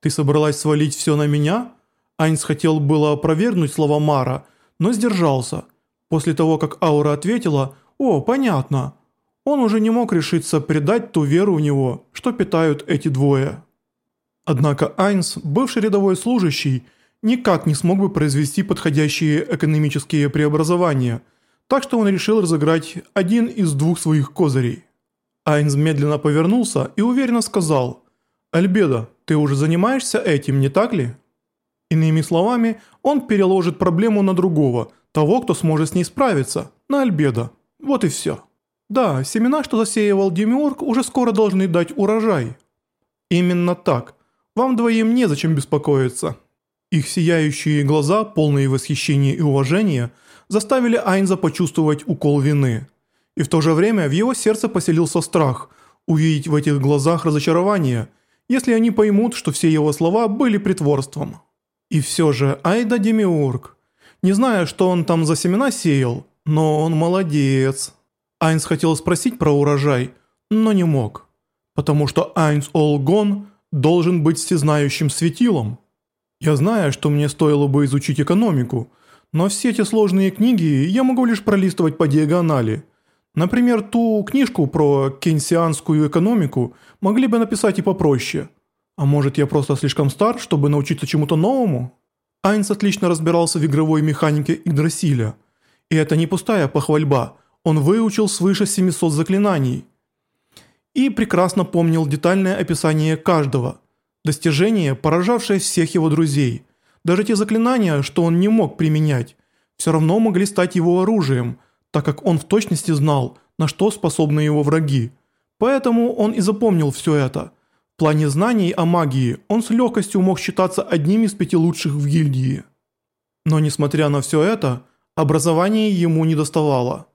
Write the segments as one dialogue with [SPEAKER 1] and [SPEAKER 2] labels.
[SPEAKER 1] «Ты собралась свалить все на меня?» Айнс хотел было опровергнуть слова Мара, но сдержался. После того, как Аура ответила «О, понятно», он уже не мог решиться предать ту веру в него, что питают эти двое. Однако Айнс, бывший рядовой служащий, никак не смог бы произвести подходящие экономические преобразования, так что он решил разыграть один из двух своих козырей. Айнс медленно повернулся и уверенно сказал «Альбедо, ты уже занимаешься этим, не так ли?» Иными словами, он переложит проблему на другого, того, кто сможет с ней справиться, на Альбедо. Вот и все. Да, семена, что засеивал Демиург, уже скоро должны дать урожай. Именно так. Вам двоим незачем беспокоиться. Их сияющие глаза, полные восхищения и уважения, заставили Айнза почувствовать укол вины. И в то же время в его сердце поселился страх увидеть в этих глазах разочарование, если они поймут, что все его слова были притворством. И все же Айда Демиург. Не знаю, что он там за семена сеял, но он молодец. Айнс хотел спросить про урожай, но не мог. Потому что Айнс Олгон должен быть всезнающим светилом. Я знаю, что мне стоило бы изучить экономику, но все эти сложные книги я могу лишь пролистывать по диагонали. Например, ту книжку про кейнсианскую экономику могли бы написать и попроще. А может я просто слишком стар, чтобы научиться чему-то новому? Айнс отлично разбирался в игровой механике Игдрасиля. И это не пустая похвальба, он выучил свыше 700 заклинаний. И прекрасно помнил детальное описание каждого – Достижение, поражавшее всех его друзей. Даже те заклинания, что он не мог применять, все равно могли стать его оружием, так как он в точности знал, на что способны его враги. Поэтому он и запомнил все это. В плане знаний о магии он с легкостью мог считаться одним из пяти лучших в гильдии. Но несмотря на все это, образование ему не доставало.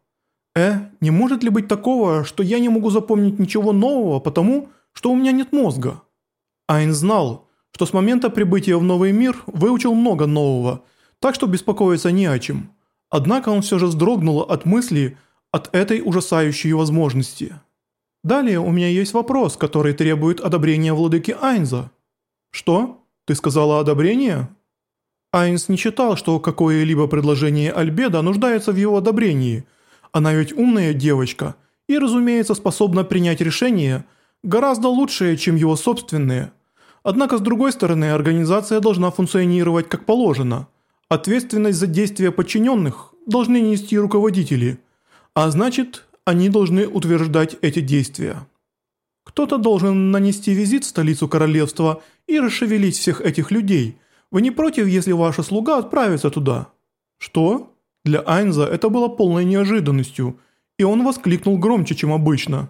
[SPEAKER 1] Э, не может ли быть такого, что я не могу запомнить ничего нового, потому что у меня нет мозга? Айн знал, что с момента прибытия в новый мир выучил много нового, так что беспокоиться не о чем. Однако он все же вздрогнул от мысли от этой ужасающей возможности. Далее у меня есть вопрос, который требует одобрения владыки Айнза. Что? Ты сказала одобрение? Айнс не считал, что какое-либо предложение Альбеда нуждается в его одобрении. Она ведь умная девочка и, разумеется, способна принять решение гораздо лучшее, чем его собственные. Однако, с другой стороны, организация должна функционировать как положено. Ответственность за действия подчиненных должны нести руководители, а значит, они должны утверждать эти действия. Кто-то должен нанести визит в столицу королевства и расшевелить всех этих людей. Вы не против, если ваша слуга отправится туда? Что? Для Айнза это было полной неожиданностью, и он воскликнул громче, чем обычно.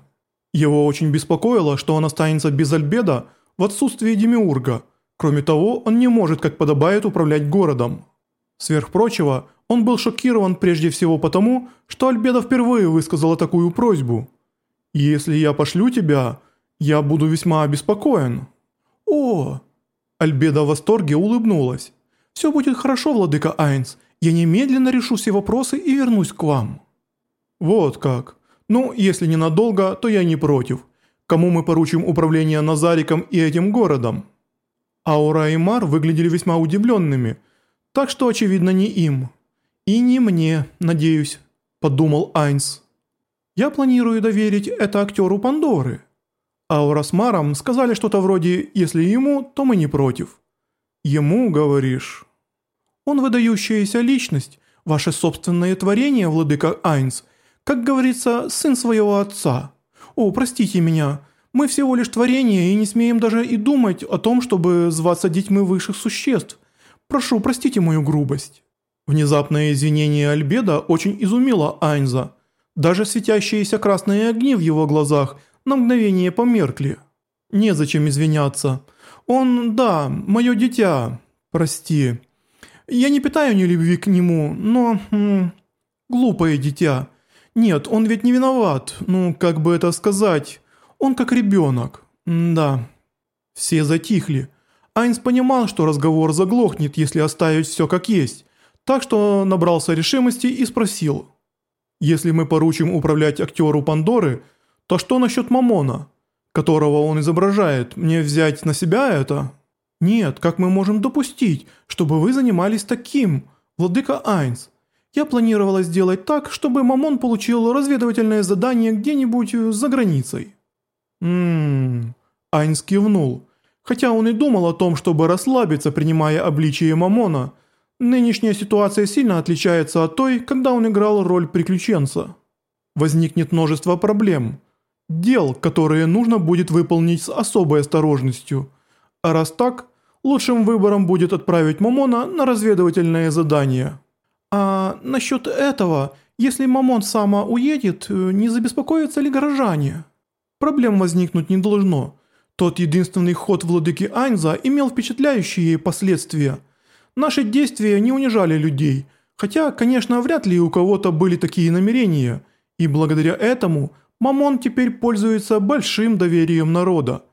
[SPEAKER 1] Его очень беспокоило, что он останется без Альбеда, в отсутствие Демиурга. Кроме того, он не может, как подобает, управлять городом. Сверх прочего, он был шокирован прежде всего потому, что Альбеда впервые высказала такую просьбу. «Если я пошлю тебя, я буду весьма обеспокоен». «О!» Альбеда в восторге улыбнулась. «Все будет хорошо, владыка Айнс. Я немедленно решу все вопросы и вернусь к вам». «Вот как. Ну, если ненадолго, то я не против кому мы поручим управление Назариком и этим городом. Аура и Мар выглядели весьма удивленными, так что очевидно не им. И не мне, надеюсь, подумал Айнс. Я планирую доверить это актеру Пандоры. Аура с Маром сказали что-то вроде «если ему, то мы не против». Ему, говоришь? Он выдающаяся личность, ваше собственное творение, владыка Айнс, как говорится, сын своего отца. «О, простите меня, мы всего лишь творение и не смеем даже и думать о том, чтобы зваться детьми высших существ. Прошу, простите мою грубость». Внезапное извинение Альбеда очень изумило Айнза. Даже светящиеся красные огни в его глазах на мгновение померкли. Незачем извиняться. Он, да, мое дитя. Прости. Я не питаю ни любви к нему, но... М, глупое дитя. Нет, он ведь не виноват. Ну, как бы это сказать? Он как ребенок. М да. Все затихли. Айнс понимал, что разговор заглохнет, если оставить все как есть. Так что набрался решимости и спросил. «Если мы поручим управлять актеру Пандоры, то что насчет Мамона, которого он изображает? Мне взять на себя это?» «Нет, как мы можем допустить, чтобы вы занимались таким, владыка Айнс? Я планировала сделать так, чтобы Мамон получил разведывательное задание где-нибудь за границей». «Ммм...» Айнс кивнул. Хотя он и думал о том, чтобы расслабиться, принимая обличие Мамона, нынешняя ситуация сильно отличается от той, когда он играл роль приключенца. Возникнет множество проблем, дел, которые нужно будет выполнить с особой осторожностью. А раз так, лучшим выбором будет отправить Мамона на разведывательное задание. А насчет этого, если Мамон сама уедет, не забеспокоятся ли горожане? Проблем возникнуть не должно – тот единственный ход владыки Айнза имел впечатляющие последствия. Наши действия не унижали людей, хотя, конечно, вряд ли у кого-то были такие намерения, и благодаря этому Мамон теперь пользуется большим доверием народа.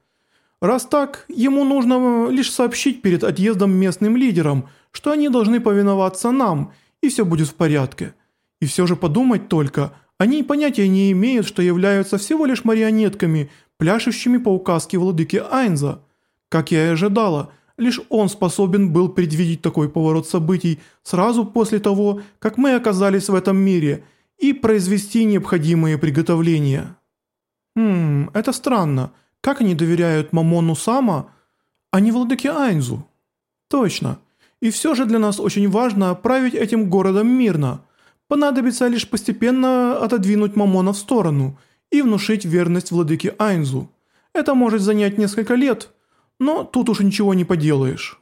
[SPEAKER 1] Раз так, ему нужно лишь сообщить перед отъездом местным лидерам, что они должны повиноваться нам, и все будет в порядке. И все же подумать только, они понятия не имеют, что являются всего лишь марионетками – пляшущими по указке владыки Айнза. Как я и ожидала, лишь он способен был предвидеть такой поворот событий сразу после того, как мы оказались в этом мире, и произвести необходимые приготовления. Хм, это странно. Как они доверяют Мамону Сама, а не владыке Айнзу? Точно. И все же для нас очень важно править этим городом мирно. Понадобится лишь постепенно отодвинуть Мамона в сторону – и внушить верность владыке Айнзу. Это может занять несколько лет, но тут уж ничего не поделаешь.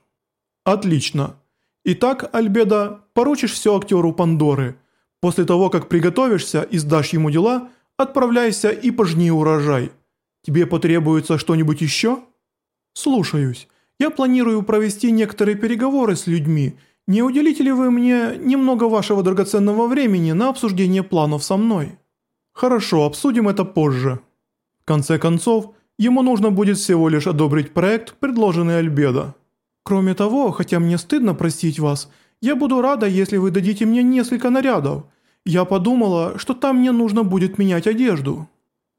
[SPEAKER 1] Отлично. Итак, Альбеда, поручишь все актеру Пандоры. После того, как приготовишься и сдашь ему дела, отправляйся и пожни урожай. Тебе потребуется что-нибудь еще? Слушаюсь. Я планирую провести некоторые переговоры с людьми. Не уделите ли вы мне немного вашего драгоценного времени на обсуждение планов со мной? Хорошо, обсудим это позже. В конце концов, ему нужно будет всего лишь одобрить проект, предложенный Альбедо. Кроме того, хотя мне стыдно простить вас, я буду рада, если вы дадите мне несколько нарядов. Я подумала, что там мне нужно будет менять одежду.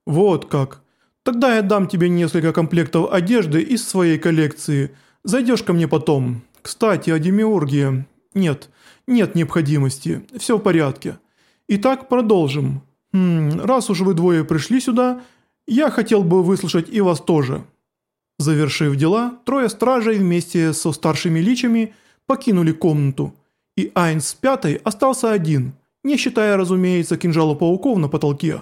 [SPEAKER 1] Вот как. Тогда я дам тебе несколько комплектов одежды из своей коллекции. Зайдешь ко мне потом. Кстати, о демиургии. Нет, нет необходимости. Все в порядке. Итак, продолжим. «Хм, раз уж вы двое пришли сюда, я хотел бы выслушать и вас тоже». Завершив дела, трое стражей вместе со старшими личами покинули комнату, и Айнс с пятой остался один, не считая, разумеется, кинжала пауков на потолке.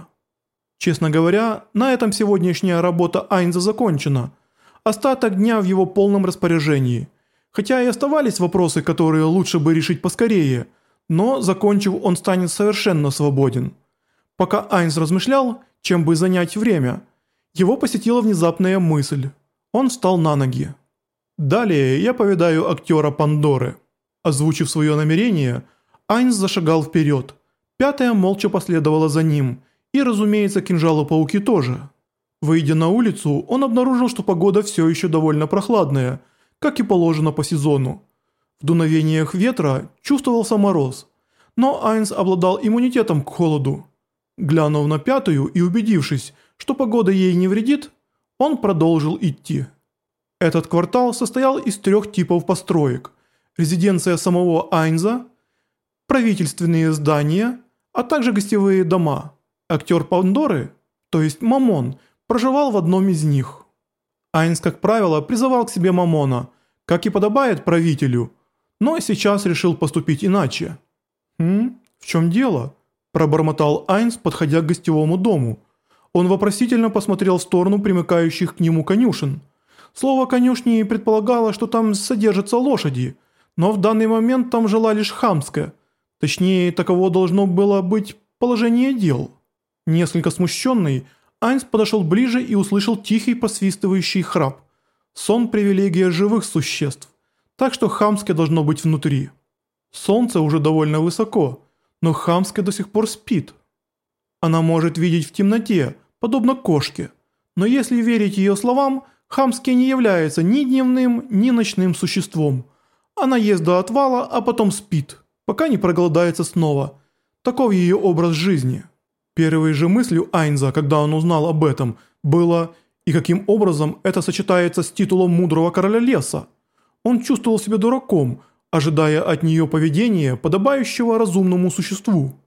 [SPEAKER 1] Честно говоря, на этом сегодняшняя работа Айнза закончена. Остаток дня в его полном распоряжении. Хотя и оставались вопросы, которые лучше бы решить поскорее, но, закончив, он станет совершенно свободен. Пока Айнс размышлял, чем бы занять время, его посетила внезапная мысль. Он встал на ноги. «Далее я повидаю актера Пандоры». Озвучив свое намерение, Айнс зашагал вперед. Пятая молча последовала за ним, и, разумеется, кинжалы-пауки тоже. Выйдя на улицу, он обнаружил, что погода все еще довольно прохладная, как и положено по сезону. В дуновениях ветра чувствовался мороз, но Айнс обладал иммунитетом к холоду. Глянув на пятую и убедившись, что погода ей не вредит, он продолжил идти. Этот квартал состоял из трех типов построек. Резиденция самого Айнза, правительственные здания, а также гостевые дома. Актер Пандоры, то есть Мамон, проживал в одном из них. Айнз, как правило, призывал к себе Мамона, как и подобает правителю, но сейчас решил поступить иначе. «Хм, в чем дело?» Пробормотал Айнс, подходя к гостевому дому. Он вопросительно посмотрел в сторону примыкающих к нему конюшен. Слово «конюшни» предполагало, что там содержатся лошади, но в данный момент там жила лишь хамская. Точнее, таково должно было быть положение дел. Несколько смущенный, Айнс подошел ближе и услышал тихий посвистывающий храп. Сон – привилегия живых существ, так что хамское должно быть внутри. Солнце уже довольно высоко – но Хамская до сих пор спит. Она может видеть в темноте, подобно кошке. Но если верить ее словам, Хамский не является ни дневным, ни ночным существом. Она ест до отвала, а потом спит, пока не проголодается снова. Таков ее образ жизни. Первой же мыслью Айнза, когда он узнал об этом, было «И каким образом это сочетается с титулом мудрого короля леса?» Он чувствовал себя дураком, ожидая от нее поведения, подобающего разумному существу.